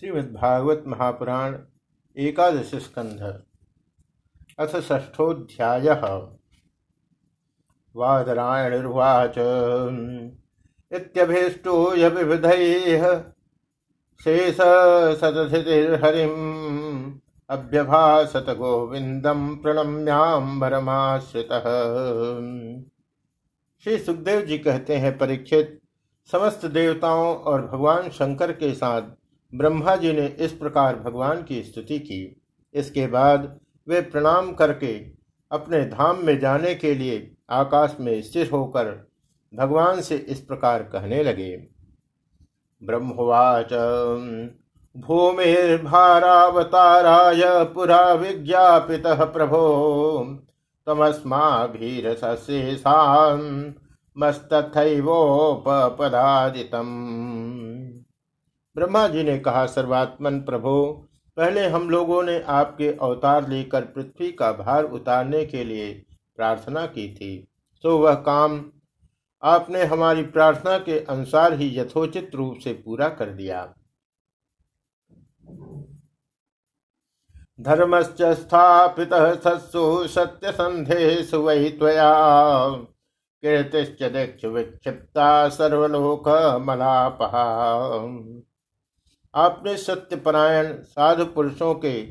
श्रीमद्भागवत महापुराण एकादश स्कंध अथ ष्ठोध्याय वादरायणुर्वाच। इत्यभीष्टूय विविधैः शेष सतधितिर्हरिम् अभ्यभासत गोविंदम प्रणम्याम्बरमाश्रितः। श्री सुखदेव जी कहते हैं, परीक्षित, समस्त देवताओं और भगवान शंकर के साथ ब्रह्मा जी ने इस प्रकार भगवान की स्तुति की। इसके बाद वे प्रणाम करके अपने धाम में जाने के लिए आकाश में स्थिर होकर भगवान से इस प्रकार कहने लगे। ब्रह्मवाच, भूमिर्भारावताराय पुरा विज्ञापित प्रभो तमस्माभीरसेशान्मस्तथैवोपपदादितम् ब्रह्मा जी ने कहा, सर्वात्मन प्रभो, पहले हम लोगों ने आपके अवतार लेकर पृथ्वी का भार उतारने के लिए प्रार्थना की थी। तो वह काम आपने हमारी प्रार्थना के अनुसार ही यथोचित रूप से पूरा कर दिया। धर्मश्च स्थापित सत्सु सत्य संधेशु वही त्वया। कीर्तिश्च विक्षिप्ता सर्वलोक मलापहा आपने सत्यपरायण साधु पुरुषों के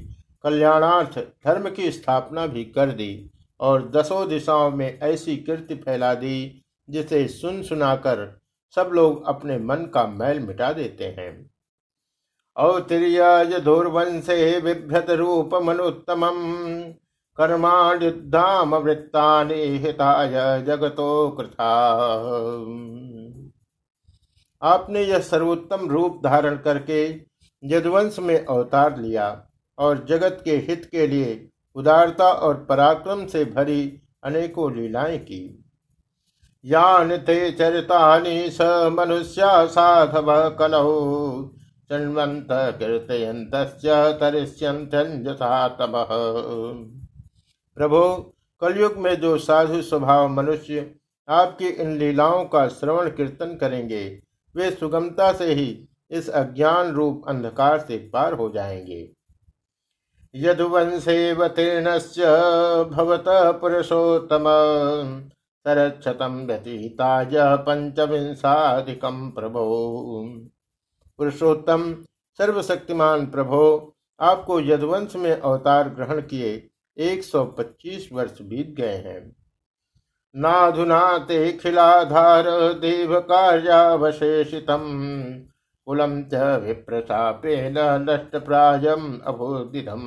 कल्याणार्थ धर्म की स्थापना भी कर दी और दसों दिशाओं में ऐसी कीर्ति फैला दी, जिसे सुन सुनाकर सब लोग अपने मन का मैल मिटा देते हैं। औतिर्यधुर्वंशे बिभ्रत रूप मनुत्तम कर्मायुद्धाम वृत्ता हिताय जगतो कृथा। आपने यह सर्वोत्तम रूप धारण करके यदुवंश में अवतार लिया और जगत के हित के लिए उदारता और पराक्रम से भरी अनेकों लीलाएँ की। यान थे चरितानि स मनुष्य साधव कलौ चन्वंत कीर्तयंत प्रभो, कलयुग में जो साधु स्वभाव मनुष्य आपकी इन लीलाओं का श्रवण कीर्तन करेंगे वे सुगमता से ही इस अज्ञान रूप अंधकार से पार हो जाएँगे। यदुवंशेवतीर्ण भवत पुरुषोत्तम सरक्षतम व्यतीताज पंचविंशाधिकम प्रभो। पुरुषोत्तम, सर्वशक्तिमान प्रभो, आपको यदुवंश में अवतार ग्रहण किए 125 वर्ष बीत गए हैं। नाधुना ते खिलाधार देव कार्यावशेषितम कुलम च विप्रशापेन नष्ट प्रायम अभोदिधम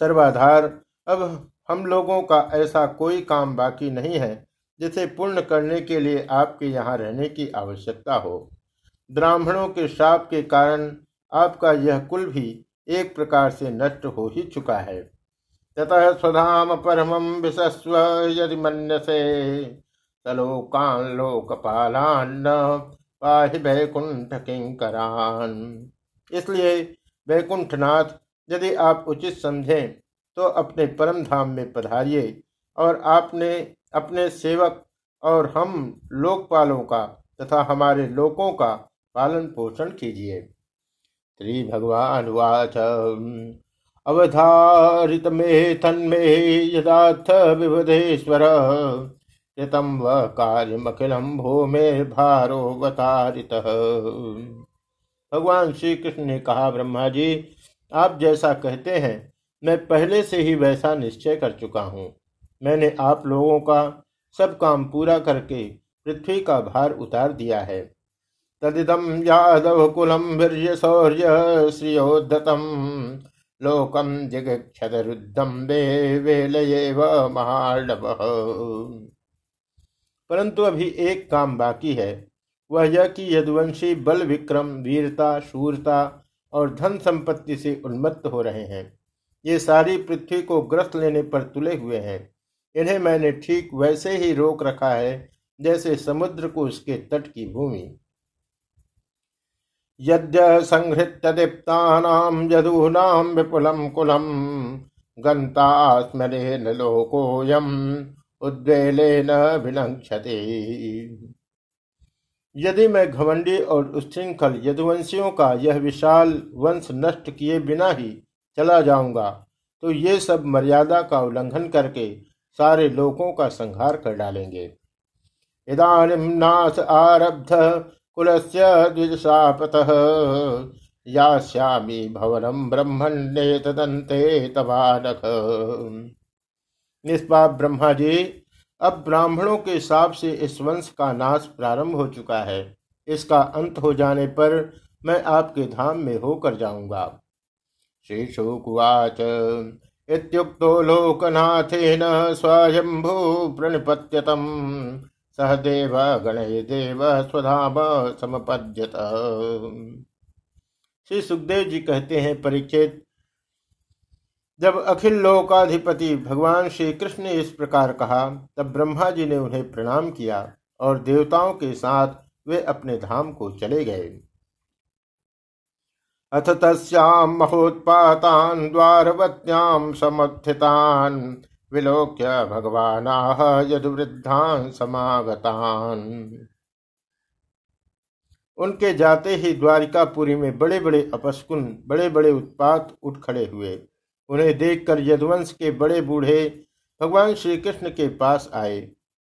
सर्वाधार, अब हम लोगों का ऐसा कोई काम बाकी नहीं है, जिसे पूर्ण करने के लिए आपके यहाँ रहने की आवश्यकता हो। ब्राह्मणों के श्राप के कारण आपका यह कुल भी एक प्रकार से नष्ट हो ही चुका है। ततः स्वधाम परमं विशस्व यदि मन्यसे। तलोकान लोकपालान पाहि वैकुंठ किंकरान इसलिए वैकुंठनाथ, यदि आप उचित समझें तो अपने परम धाम में पधारिए और आपने अपने सेवक और हम लोकपालों का तथा हमारे लोकों का पालन पोषण कीजिए। श्री भगवान वाच। अवधारित मे तन्मे यदाथ विबुधेश्वर कृतम व कार्यमखिलम भूमेर्भारोवतारित भगवान श्री कृष्ण ने कहा ब्रह्मा जी आप जैसा कहते हैं, मैं पहले से ही वैसा निश्चय कर चुका हूँ। मैंने आप लोगों का सब काम पूरा करके पृथ्वी का भार उतार दिया है। तदिदम यादव कुलम वीर शौर्य श्रियोद्धतम लोकम जिगक्षदरुद्धम वेलयेव महाडव परंतु अभी एक काम बाकी है। वह यह कि यदुवंशी बल विक्रम वीरता, शूरता और धन संपत्ति से उन्मत्त हो रहे हैं। ये सारी पृथ्वी को ग्रस्त लेने पर तुले हुए हैं। इन्हें मैंने ठीक वैसे ही रोक रखा है जैसे समुद्र को उसके तट की भूमि। यद्य संहृत्य दीप्तानां यदूनां विपुलं कुलं गन्तास्मरेण लोकोऽयम् उद्वेलेन विनक्षते यदि मैं घमंडी और उच्छृंखल यदुवंशियों का यह विशाल वंश नष्ट किए बिना ही चला जाऊँगा तो ये सब मर्यादा का उल्लंघन करके सारे लोगों का संहार कर डालेंगे। इदानीम नाश आरब्ध कुलस्य द्विजशापतः यास्यामि भवनम ब्रह्मण्ये तदंते तवानक निष्पाप ब्रह्मा जी अब ब्राह्मणों के साप से इस वंश का नाश प्रारंभ हो चुका है। इसका अंत हो जाने पर मैं आपके धाम में होकर जाऊँगा। श्री शुकुवाच इत्युक्तो लोकनाथेन स्वयंभू प्रणिपत्यतम। सहदेव गणय देव स्वधाम समपद्यत श्री सुखदेव जी कहते हैं परीक्षित जब अखिल लोकाधिपति भगवान श्री कृष्ण ने इस प्रकार कहा, तब ब्रह्मा जी ने उन्हें प्रणाम किया और देवताओं के साथ वे अपने धाम को चले गए। अथ तस्याम महोत्पातान द्वारवत्याम समुत्थितान विलोक्य भगवान यदुवृद्धान समागतान। उनके जाते ही द्वारिकापुरी में बड़े बड़े अपस्कुन बड़े बड़े उत्पात उठ खड़े हुए। उन्हें देखकर यदुवंश के बड़े बूढ़े भगवान श्री कृष्ण के पास आए।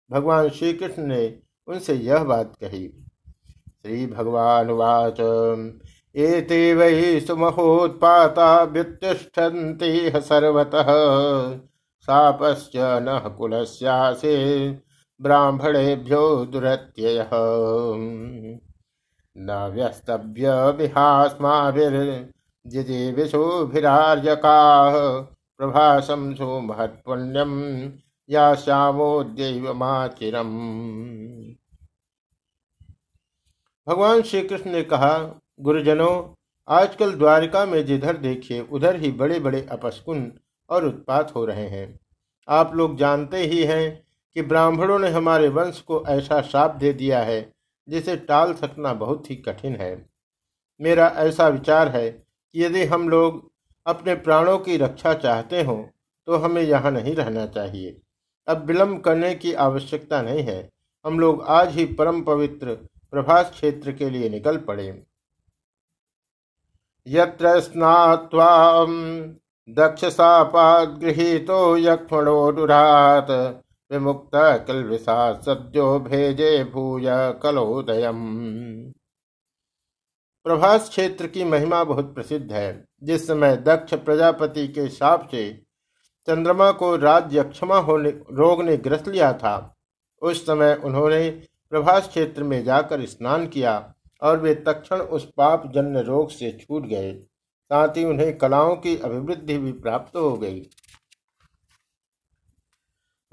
भगवान श्री कृष्ण ने उनसे यह बात कही, श्री भगवान वाच एते वै सुमहोत्पाता व्युत्तिष्ठन्ति सर्वतः। सापश्च न कुलस्यासे ब्राह्मणेभ्यो दुरत्ययः। न व्यस्तव्य विहास्माभिर्जिजीविषुभिरार्यकाः प्रभासं सुमहत्पुण्यं या श्यामोद्यैव माचिरम भगवान श्री कृष्ण ने कहा, गुरुजनों, आजकल द्वारिका में जिधर देखिए, उधर ही बड़े बड़े अपस्कुन और उत्पात हो रहे हैं। आप लोग जानते ही हैं कि ब्राह्मणों ने हमारे वंश को ऐसा श्राप दे दिया है, जिसे टाल सकना बहुत ही कठिन है। मेरा ऐसा विचार है कि यदि हम लोग अपने प्राणों की रक्षा चाहते हों तो हमें यहाँ नहीं रहना चाहिए। अब विलंब करने की आवश्यकता नहीं है। हम लोग आज ही परम पवित्र प्रभास क्षेत्र के लिए निकल पड़े। यत्र दक्ष सापाद गृहीतो यक्षणो दुरात विमुक्त किलविषा सद्यो भेजे भूय कलोदय प्रभास क्षेत्र की महिमा बहुत प्रसिद्ध है, जिस समय दक्ष प्रजापति के साप से चंद्रमा को राज्य क्षमा होने, रोग ने ग्रस्त लिया था। उस समय उन्होंने प्रभास क्षेत्र में जाकर स्नान किया और वे तक्षण उस पाप जन्य रोग से छूट गए। साथ ही उन्हें कलाओं की अभिवृद्धि भी प्राप्त हो गई।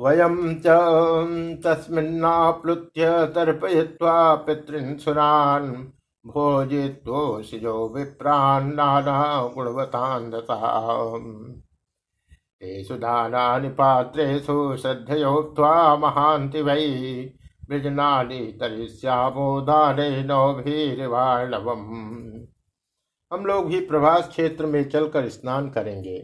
वयं च तस्मिन्नाप्लुत्य तर्पयित्वा पितॄन् सुरान् भोजित्वोषिजो विप्रान् नानागुणवतान् तेषु दानानि पात्रेषु श्रद्धयोक्त्वा महान्ति वै। वृजनानि तरिष्यामो दाने नौभीर्वाणवम् हम लोग भी प्रभास क्षेत्र में चलकर स्नान करेंगे।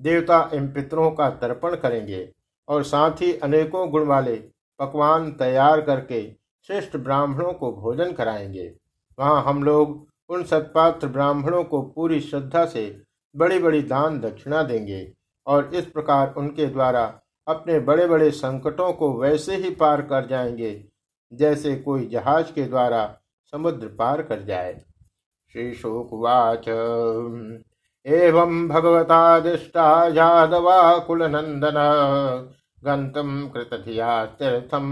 देवता एवं पितरों का तर्पण करेंगे और साथ ही अनेकों गुण वाले पकवान तैयार करके श्रेष्ठ ब्राह्मणों को भोजन कराएँगे। वहाँ हम लोग उन सत्पात्र ब्राह्मणों को पूरी श्रद्धा से बड़ी बड़ी दान दक्षिणा देंगे और इस प्रकार उनके द्वारा अपने बड़े बड़े संकटों को वैसे ही पार कर जाएँगे जैसे कोई जहाज़ के द्वारा समुद्र पार कर जाए। श्री शोकवाच एवं भगवतादिष्टा यादवा कुलनंदन गंतुम कृतधिया तीर्थम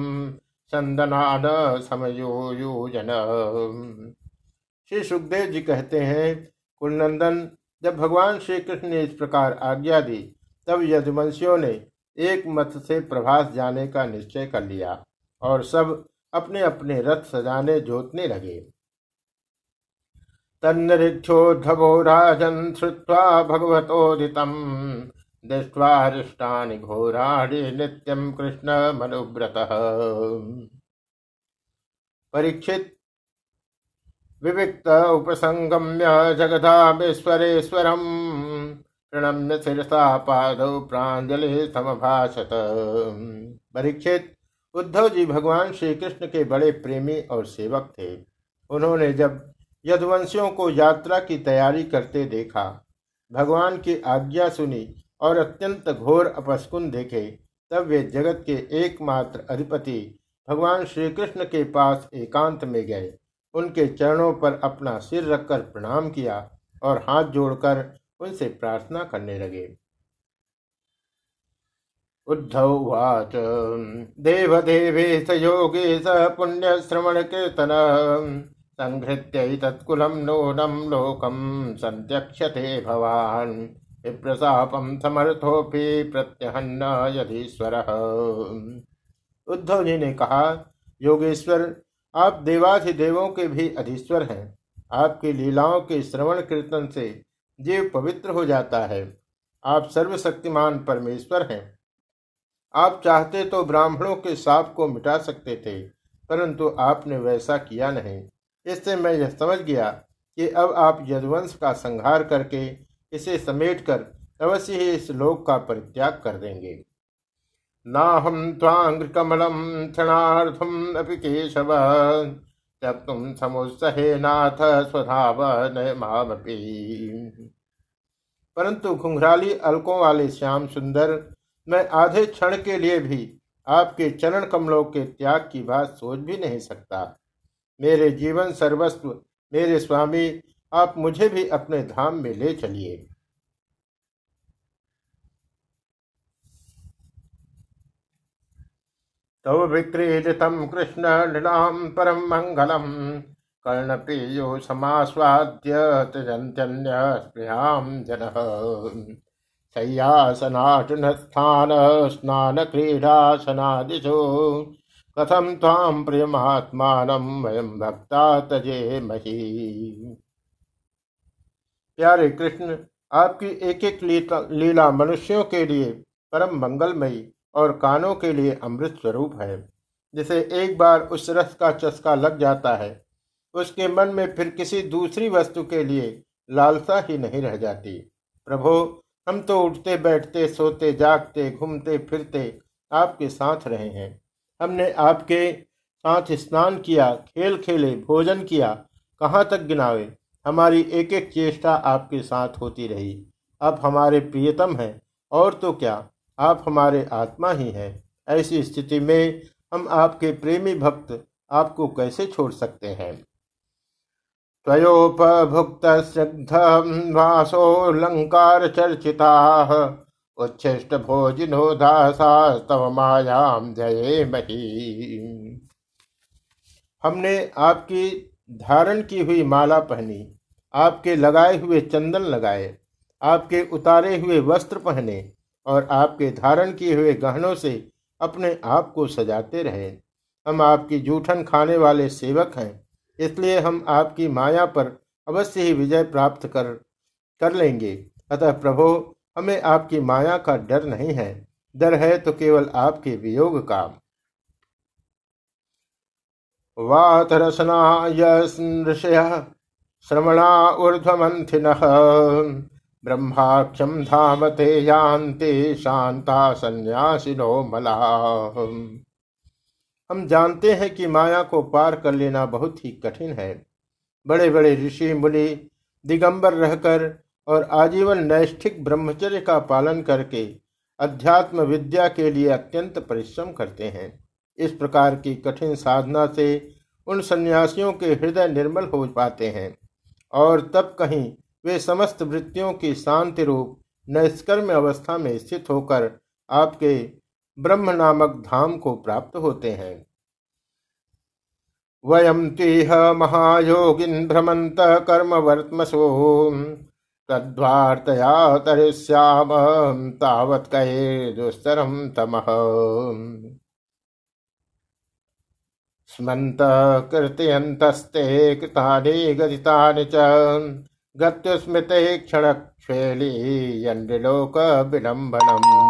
चंदनाद समयोजन श्री सुखदेव जी कहते हैं कुलनंदन जब भगवान श्री कृष्ण ने इस प्रकार आज्ञा दी, तब यदुवंशियों ने एक मत से प्रभास जाने का निश्चय कर लिया और सब अपने अपने रथ सजाने जोतने लगे। तन्निरीक्षोद्धवो राजन श्रुवा भगवतोदितम। दृष्ट्वारिष्टानि घोराणि नित्यं कृष्ण मनुव्रत। परीक्षित विविक्त उपसंगम्य जगदामेश्वरेश्वरम प्रणम्य शिरसा पादौ प्राजलि समभाषत। परीक्षित उद्धव जी भगवान श्री कृष्ण के बड़े प्रेमी और सेवक थे। उन्होंने जब यदुवंशियों को यात्रा की तैयारी करते देखा। भगवान की आज्ञा सुनी और अत्यंत घोर अपस्कुन देखे, तब वे जगत के एकमात्र अधिपति भगवान श्री कृष्ण के पास एकांत में गए। उनके चरणों पर अपना सिर रखकर प्रणाम किया और हाथ जोड़कर उनसे प्रार्थना करने लगे। उद्धव वाच उवाच, देवदेवेश योगेश पुण्यश्रवण कीर्तन। संहृत्य तत्कुलं नूनं लोकं संत्यक्षते भवान्। विप्रशापम समर्थोपि प्रत्यहन्न यधीश्वर। उद्धव जी ने कहा, योगेश्वर, आप देवाधिदेवों के भी अधीश्वर हैं। आपकी लीलाओं के श्रवण कीर्तन से जीव पवित्र हो जाता है। आप सर्वशक्तिमान परमेश्वर हैं। आप चाहते तो ब्राह्मणों के साप को मिटा सकते थे, परंतु आपने वैसा किया नहीं। इससे मैं यह समझ गया कि अब आप यदुवंश का संहार करके इसे समेटकर अवश्य ही इस लोक का परित्याग कर देंगे। नाहम त्वांग्रकमलम क्षणार्थम अपि केशव, जब तुम समुत्सहे नाथ स्वधाव परंतु घुंघराली अलकों वाले श्याम सुंदर, मैं आधे क्षण के लिए भी आपके चरण कमलों के त्याग की बात सोच भी नहीं सकता। मेरे जीवन सर्वस्व, मेरे स्वामी, आप मुझे भी अपने धाम में ले चलिए। तव विक्रीडितम कृष्ण नृणाम परम मंगलम। कर्ण कर्णप्रियो समास्वाद्य त्यजन्त्यन्य स्पृहाम जन। शय्यासनाटनस्थान स्नान क्रीडासनादिशो कथम ताम प्रियमात्मान वयम भक्ता तजे मही। प्यारे कृष्ण, आपकी एक एक लीला मनुष्यों के लिए परम मंगलमयी और कानों के लिए अमृत स्वरूप है, जिसे एक बार उस रस का चस्का लग जाता है, उसके मन में फिर किसी दूसरी वस्तु के लिए लालसा ही नहीं रह जाती। प्रभो, हम तो उठते बैठते सोते, जागते, घूमते, फिरते आपके साथ रहे हैं। हमने आपके साथ स्नान किया, खेल खेले, भोजन किया, कहाँ तक गिनावे? हमारी एक एक चेष्टा आपके साथ होती रही। आप हमारे प्रियतम हैं, और तो क्या? आप हमारे आत्मा ही हैं। ऐसी स्थिति में हम आपके प्रेमी भक्त आपको कैसे छोड़ सकते हैं? तयोपभुक्त त्वयोपभुक्त वासोलंकार चर्चिता उच्छिष्ट भोजिनो दासास्तव मायाम जये मही हमने आपकी धारण की हुई माला पहनी, आपके लगाए हुए चंदन लगाए, आपके उतारे हुए वस्त्र पहने और आपके धारण किए हुए गहनों से अपने आप को सजाते रहे। हम आपकी जूठन खाने वाले सेवक हैं, इसलिए हम आपकी माया पर अवश्य ही विजय प्राप्त कर कर लेंगे। अतः प्रभो हमें आपकी माया का डर नहीं है। डर है तो केवल आपके वियोग का वातरसना ऋषय श्रवणा ऊर्ध्वमंथिन ब्रह्माक्षम धामते यान्ते शांता संन्यासिनो मला। हम जानते हैं कि माया को पार कर लेना बहुत ही कठिन है। बड़े बड़े ऋषि, मुनि, दिगंबर रहकर और आजीवन नैष्ठिक ब्रह्मचर्य का पालन करके अध्यात्म विद्या के लिए अत्यंत परिश्रम करते हैं। इस प्रकार की कठिन साधना से उन सन्यासियों के हृदय निर्मल हो पाते हैं और तब कहीं वे समस्त वृत्तियों की शांति रूप नैष्कर्म अवस्था में स्थित होकर आपके ब्रह्म नामक धाम को प्राप्त होते हैं। वयम तीह महायोगिन भ्रमंत कर्म वर्तमसो तद्वार्तया तरिष्याम तावत कहे दुस्तरम तमः। स्मन्त कृतयन्तस्ते, कृतानि गदितानि च, गत्युस्मृते क्षणक्षेली यण्डिलोक विडम्बनम्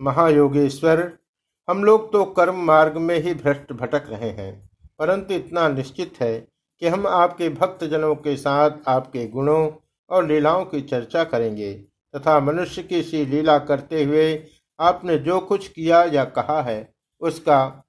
महायोगेश्वर, हम लोग तो कर्म मार्ग में ही भ्रष्ट भटक रहे हैं। परंतु इतना निश्चित है कि हम आपके भक्त जनों के साथ आपके गुणों और लीलाओं की चर्चा करेंगे तथा मनुष्य की सी लीला करते हुए आपने जो कुछ किया या कहा है, उसका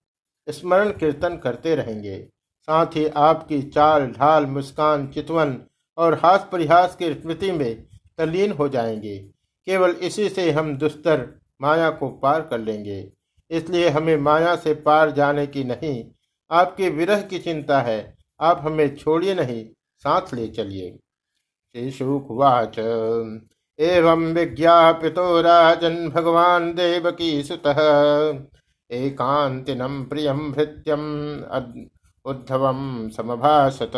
स्मरण कीर्तन करते रहेंगे। साथ ही आपकी चाल, ढाल, मुस्कान, चितवन और हास परिहास की स्मृति में तल्लीन हो जाएँगे। केवल इसी से हम दुस्तर माया को पार कर लेंगे। इसलिए हमें माया से पार जाने की नहीं आपके विरह की चिंता है, आप हमें छोड़िए नहीं, साथ ले चलिए। श्री शुकवाच एवं विज्ञापितो राजन भगवान देवकी सुत। एकांतिनम प्रियम भृत्यम उद्धवम समभासत।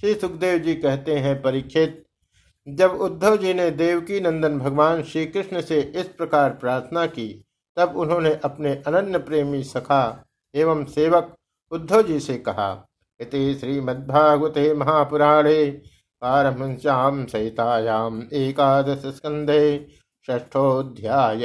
श्री सुखदेव जी कहते हैं परीक्षित जब उद्धव जी ने देवकी नंदन भगवान श्री कृष्ण से इस प्रकार प्रार्थना की, तब उन्होंने अपने अनन्य प्रेमी सखा एवं सेवक उद्धव जी से कहा इति श्रीमद्भागवते महापुराणे पारमश्याम सहितायाम एकादश स्कंधे ष्ठोध्याय